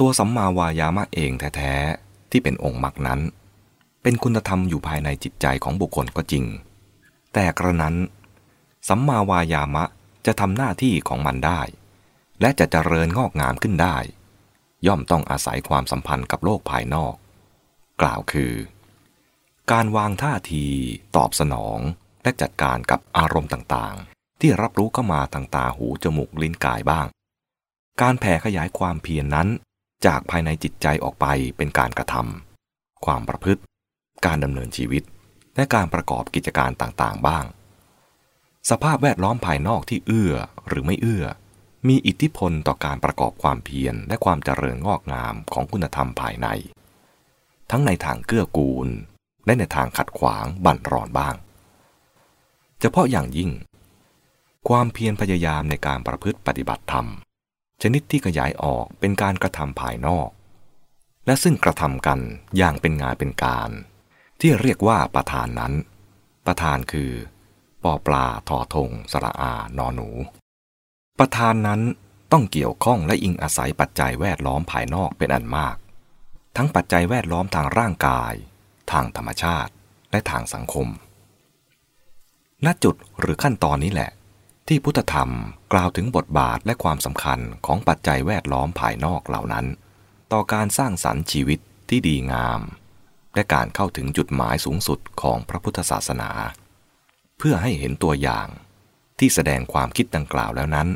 ตัวสัมมาวายามะเองแท้ๆ ที่เป็นองค์มรรคนั้น เป็นคุณธรรมอยู่ภายในจิตใจของบุคคลก็จริง แต่กระนั้น สัมมาวายามะจะทำหน้าที่ของมันได้ และจะเจริญงอกงามขึ้นได้ ย่อมต้องอาศัยความสัมพันธ์กับโลกภายนอก กล่าวคือ การวางท่าที ตอบสนอง และจัดการกับอารมณ์ต่างๆ ที่รับรู้เข้ามาทางตาหูจมูกลิ้นกายบ้าง การแผ่ขยายความเพียรนนั้น จากภายในจิตใจออกไปเป็นการกระทำความประพฤติ การดำเนินชีวิต และการประกอบกิจการต่างๆ บ้าง สภาพแวดล้อมภายนอกที่เอื้อหรือไม่เอื้อ มีอิทธิพลต่อการประกอบความเพียรและความเจริญงอกงามของคุณธรรมภายใน ทั้งในทางเกื้อกูล และในทางขัดขวางบั่นรอนบ้าง เฉพาะอย่างยิ่ง ความเพียรพยายามในการประพฤติปฏิบัติธรรม ชนิดที่ขยายออกเป็นการกระทำภายนอก และซึ่งกระทำกันอย่างเป็นงานเป็นการ ที่เรียกว่าประธานนั้น ประธานคือปอปลาทอทงสระอานอหนู ประธานนั้นต้องเกี่ยวข้องและอิงอาศัยปัจจัยแวดล้อมภายนอกเป็นอันมาก ทั้งปัจจัยแวดล้อมทางร่างกาย ทางธรรมชาติและทางสังคมณจุดหรือขั้นตอนนี้แหละ ที่พุทธธรรมกล่าวถึงบทบาทและความสำคัญของปัจจัยแวดล้อมภายนอกเหล่านั้น ต่อการสร้างสรรค์ชีวิตที่ดีงาม และการเข้าถึงจุดหมายสูงสุดของพระพุทธศาสนา เพื่อให้เห็นตัวอย่างที่แสดงความคิดดังกล่าวแล้วนั้น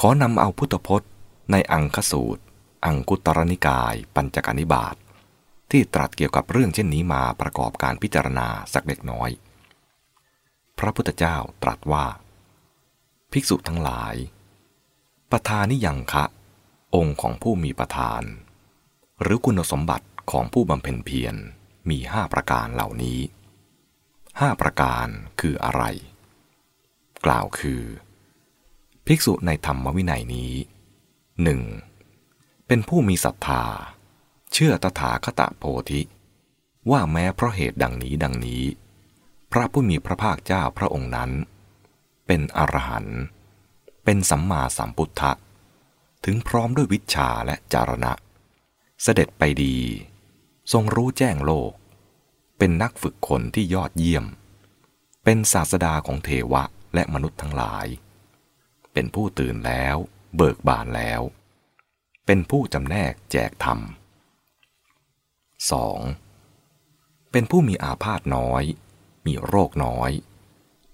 ขอนำเอาพุทธพจน์ในอังคสูตร อังคุตรนิกาย ปัญจกนิบาตทที่ตรัสเกี่ยวกับเรื่องเช่นนี้มาประกอบการพิจารณาสักเล็กน้อย พระพุทธเจ้าตรัสว่า ภิกษุทั้งหลาย ประธานิยังคะ องค์ของผู้มีประธาน หรือคุณสมบัติของผู้บำเพ็ญเพียรมีห้าประการเหล่านี้ห้าประการคืออะไร กล่าวคือ ภิกษุในธรรมวินัยนี้หนึ่งเป็นผู้มีศรัทธา เชื่อตถาคตโพธิ ว่าแม้เพราะเหตุดังนี้ดังนี้ พระผู้มีพระภาคเจ้าพระองค์นั้น เป็นอรหันต์เป็นสัมมาสัมพุทธะ ถึงพร้อมด้วยวิชาและจารณะ เสด็จไปดี ทรงรู้แจ้งโลก เป็นนักฝึกคนที่ยอดเยี่ยม เป็นศาสดาของเทวะและมนุษย์ทั้งหลาย เป็นผู้ตื่นแล้ว เบิกบานแล้ว เป็นผู้จำแนกแจกธรรม 2. เป็นผู้มีอาพาธน้อย มีโรคน้อย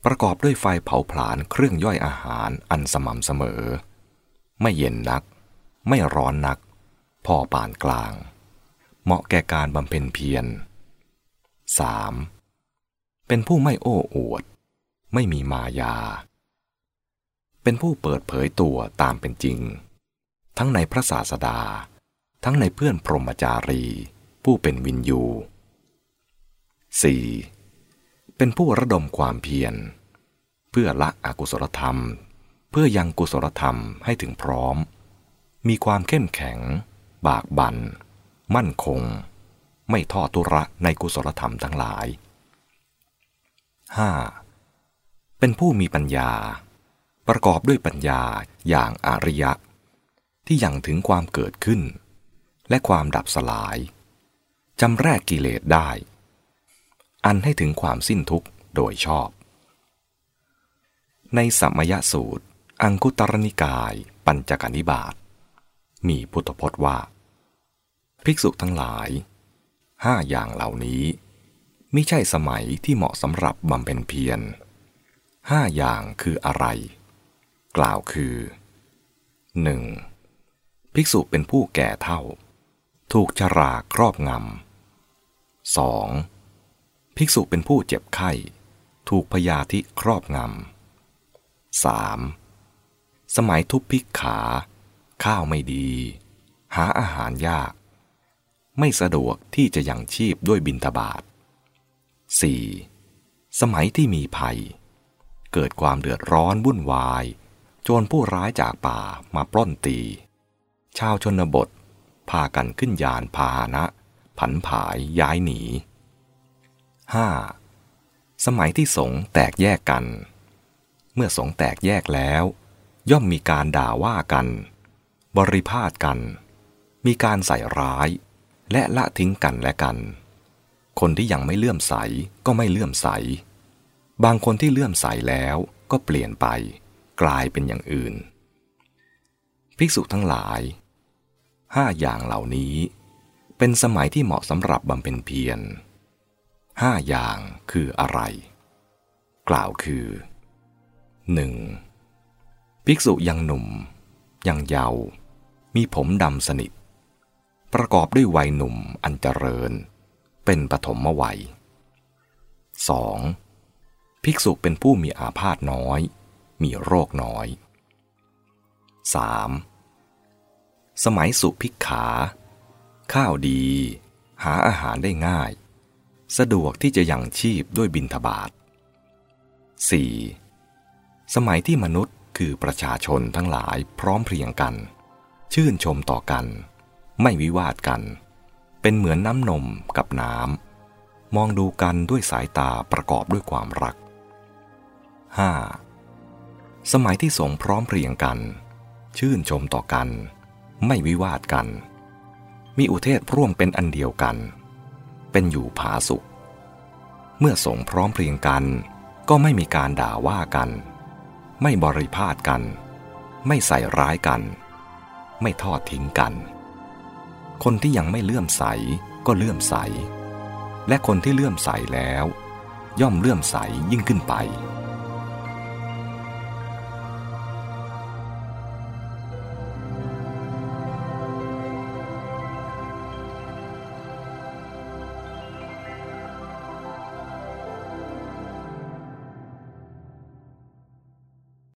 ประกอบด้วยไฟเผาผลาญเครื่องย่อยอาหารอันสม่ำเสมอ ไม่เย็นนัก ไม่ร้อนนัก พอปานกลาง เหมาะแก่การบำเพ็ญเพียร 3. เป็นผู้ไม่โอ้อวด ไม่มีมายา เป็นผู้เปิดเผยตัวตามเป็นจริง ทั้งในพระศาสดา ทั้งในเพื่อนพรหมจารี ผู้เป็นวินยู 4. เป็นผู้ระดมความเพียร เพื่อละอกุศลธรรม เพื่อยังกุศลธรรมให้ถึงพร้อม มีความเข้มแข็ง บากบัน่นมั่นคง ไม่ทอดทุระในกุศลธรรมทั้งหลาย 5. เป็นผู้มีปัญญา ประกอบด้วยปัญญาอย่างอริยะ ที่ยังถึงความเกิดขึ้น และความดับสลายจำแรกกิเลสได้ อันให้ถึงความสิ้นทุกข์โดยชอบ ในสัมมยสูตร อังคุตรนิกาย ปัญจกนิบาตมีพุทธพจน์ว่า ภิกษุทั้งหลายห้าอย่างเหล่านี้ไม่ใช่สมัยที่เหมาะสำหรับบำเพ็ญเพียรห้าอย่างคืออะไร กล่าวคือ 1. ภิกษุเป็นผู้แก่เท่า ถูกชราครอบงำ 2. ภิกษุเป็นผู้เจ็บไข้ ถูกพยาธิครอบงำ 3. สมัยทุพพิกขา ข้าวไม่ดี หาอาหารยาก ไม่สะดวกที่จะยังชีพด้วยบินทบาท 4. สมัยที่มีภัย เกิดความเดือดร้อนวุ่นวาย โจรผู้ร้ายจากป่ามาปล้นตี ชาวชนบท พากันขึ้นยานพาหนะ ผันผายย้ายหนี 5. สมัยที่สงแตกแยกกัน เมื่อสงแตกแยกแล้ว ย่อมมีการด่าว่ากัน บริพาทกัน มีการใส่ร้าย และละทิ้งกันและกัน คนที่ยังไม่เลื่อมใสก็ไม่เลื่อมใส บางคนที่เลื่อมใสแล้วก็เปลี่ยนไป กลายเป็นอย่างอื่น ภิกษุทั้งหลายห้าอย่างเหล่านี้ เป็นสมัยที่เหมาะสำหรับบำเพ็ญเพียร ห้าอย่างคืออะไร กล่าวคือ 1. ภิกษุยังหนุ่ม ยังเยาว์มีผมดำสนิท ประกอบด้วยวัยหนุ่มอันเจริญ เป็นปฐมวัย 2. ภิกษุเป็นผู้มีอาพาธน้อย มีโรคน้อย 3. สมัยสุภิกขา ข้าวดี หาอาหารได้ง่าย สะดวกที่จะยังชีพด้วยบินทบาท 4. สมัยที่มนุษย์คือประชาชนทั้งหลายพร้อมเพรียงกัน ชื่นชมต่อกัน ไม่วิวาทกัน เป็นเหมือนน้ำนมกับน้ำมองดูกันด้วยสายตาประกอบด้วยความรัก 5. สมัยที่สงพร้อมเพรียงกัน ชื่นชมต่อกัน ไม่วิวาทกัน มีอุเทศร่วมเป็นอันเดียวกัน เป็นอยู่ผาสุข เมื่อสงพร้อมเพรียงกัน ก็ไม่มีการด่าว่ากัน ไม่บริพาทกัน ไม่ใส่ร้ายกัน ไม่ทอดทิ้งกัน คนที่ยังไม่เลื่อมใสก็เลื่อมใส และคนที่เลื่อมใสแล้ว ย่อมเลื่อมใสยิ่งขึ้นไป